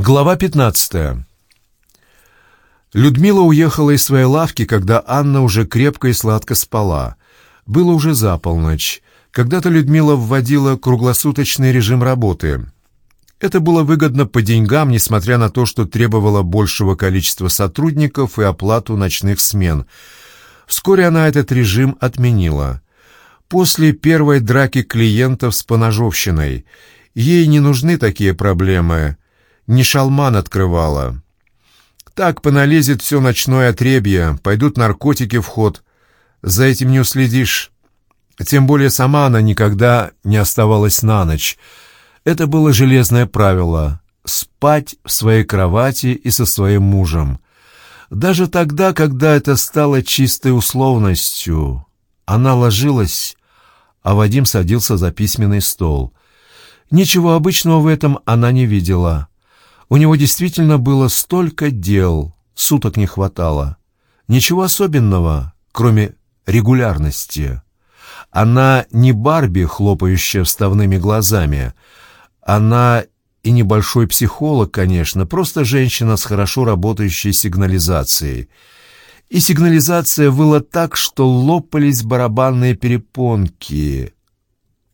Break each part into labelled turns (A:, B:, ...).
A: Глава 15. Людмила уехала из своей лавки, когда Анна уже крепко и сладко спала. Было уже за полночь. Когда-то Людмила вводила круглосуточный режим работы. Это было выгодно по деньгам, несмотря на то, что требовало большего количества сотрудников и оплату ночных смен. Вскоре она этот режим отменила. После первой драки клиентов с поножовщиной ей не нужны такие проблемы – не шалман открывала. Так поналезет все ночное отребье, пойдут наркотики в ход. За этим не уследишь. Тем более сама она никогда не оставалась на ночь. Это было железное правило — спать в своей кровати и со своим мужем. Даже тогда, когда это стало чистой условностью, она ложилась, а Вадим садился за письменный стол. Ничего обычного в этом она не видела. У него действительно было столько дел, суток не хватало. Ничего особенного, кроме регулярности. Она не Барби, хлопающая вставными глазами. Она и небольшой психолог, конечно, просто женщина с хорошо работающей сигнализацией. И сигнализация выла так, что лопались барабанные перепонки.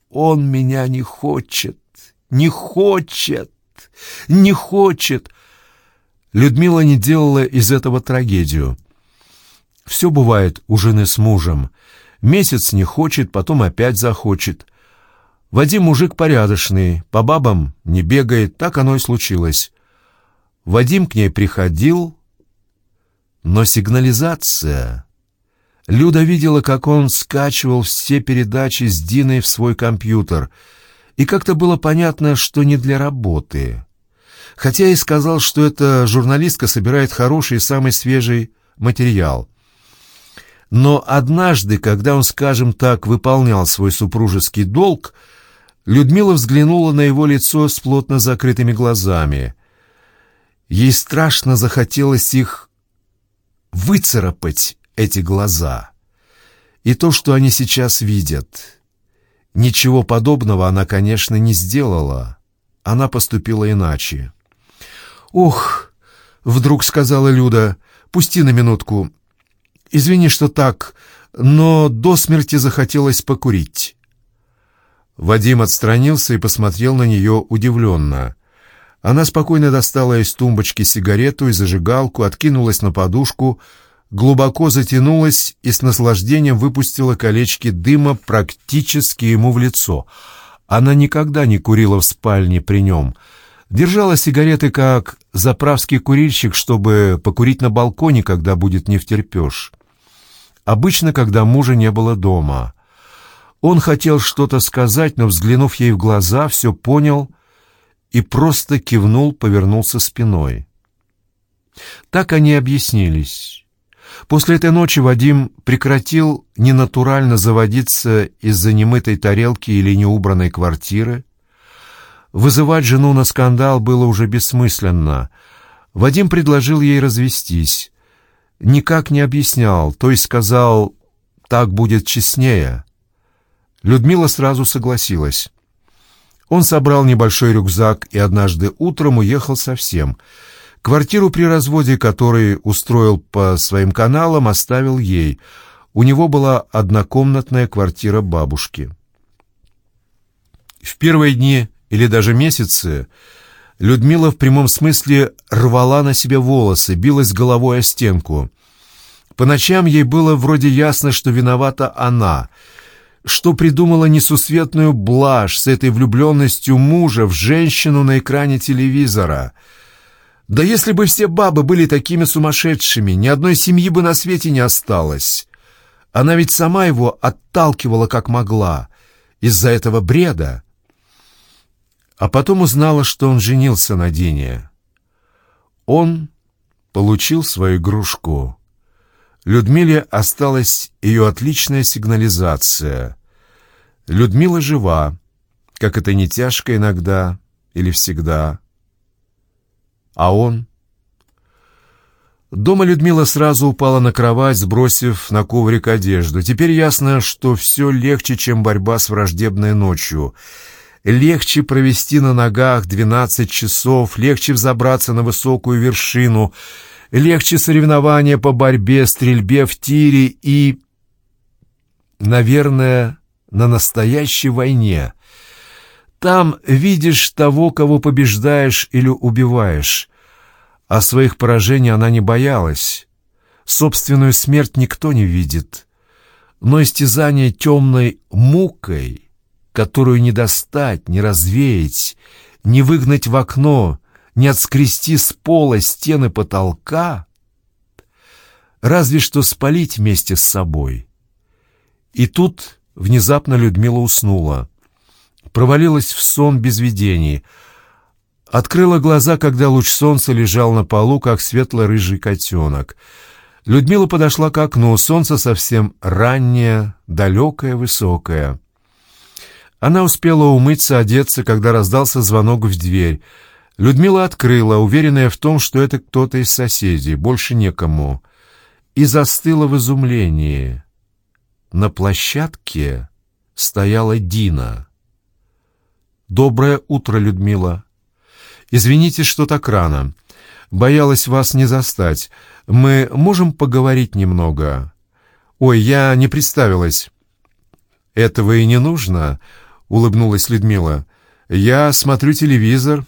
A: «Он меня не хочет, не хочет!» Не хочет. Людмила не делала из этого трагедию. Все бывает у жены с мужем. Месяц не хочет, потом опять захочет. Вадим мужик порядочный, по бабам не бегает, так оно и случилось. Вадим к ней приходил, но сигнализация... Люда видела, как он скачивал все передачи с Диной в свой компьютер — и как-то было понятно, что не для работы. Хотя и сказал, что эта журналистка собирает хороший и самый свежий материал. Но однажды, когда он, скажем так, выполнял свой супружеский долг, Людмила взглянула на его лицо с плотно закрытыми глазами. Ей страшно захотелось их выцарапать, эти глаза. И то, что они сейчас видят. Ничего подобного она, конечно, не сделала. Она поступила иначе. «Ох!» — вдруг сказала Люда. «Пусти на минутку. Извини, что так, но до смерти захотелось покурить». Вадим отстранился и посмотрел на нее удивленно. Она спокойно достала из тумбочки сигарету и зажигалку, откинулась на подушку, глубоко затянулась и с наслаждением выпустила колечки дыма практически ему в лицо. Она никогда не курила в спальне при нем. Держала сигареты как заправский курильщик, чтобы покурить на балконе, когда будет не втерпешь. Обычно, когда мужа не было дома. Он хотел что-то сказать, но, взглянув ей в глаза, все понял и просто кивнул, повернулся спиной. Так они объяснились. После этой ночи Вадим прекратил ненатурально заводиться из-за немытой тарелки или неубранной квартиры. Вызывать жену на скандал было уже бессмысленно. Вадим предложил ей развестись. Никак не объяснял, то есть сказал «так будет честнее». Людмила сразу согласилась. Он собрал небольшой рюкзак и однажды утром уехал совсем — Квартиру при разводе, который устроил по своим каналам, оставил ей. У него была однокомнатная квартира бабушки. В первые дни или даже месяцы Людмила в прямом смысле рвала на себе волосы, билась головой о стенку. По ночам ей было вроде ясно, что виновата она, что придумала несусветную блажь с этой влюбленностью мужа в женщину на экране телевизора — да если бы все бабы были такими сумасшедшими, ни одной семьи бы на свете не осталось. Она ведь сама его отталкивала как могла, из-за этого бреда. А потом узнала, что он женился на Дине. Он получил свою игрушку. Людмиле осталась ее отличная сигнализация. Людмила жива, как это не тяжко иногда или всегда. А он? Дома Людмила сразу упала на кровать, сбросив на коврик одежду. Теперь ясно, что все легче, чем борьба с враждебной ночью. Легче провести на ногах двенадцать часов, легче взобраться на высокую вершину, легче соревнования по борьбе, стрельбе в тире и, наверное, на настоящей войне. Там видишь того, кого побеждаешь или убиваешь. А своих поражений она не боялась. Собственную смерть никто не видит. Но истязание темной мукой которую не достать, не развеять, не выгнать в окно, не отскрести с пола стены потолка, разве что спалить вместе с собой. И тут внезапно Людмила уснула, провалилась в сон без видений, открыла глаза, когда луч солнца лежал на полу, как светло-рыжий котенок. Людмила подошла к окну, солнце совсем раннее, далекое, высокое. Она успела умыться, одеться, когда раздался звонок в дверь. Людмила открыла, уверенная в том, что это кто-то из соседей, больше некому, и застыла в изумлении. На площадке стояла Дина. «Доброе утро, Людмила. Извините, что так рано. Боялась вас не застать. Мы можем поговорить немного?» «Ой, я не представилась». «Этого и не нужно», — улыбнулась Людмила. «Я смотрю телевизор.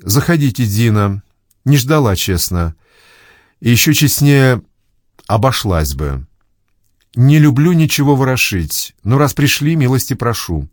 A: Заходите, Дина. Не ждала, честно. И еще честнее обошлась бы. Не люблю ничего ворошить, но раз пришли, милости прошу».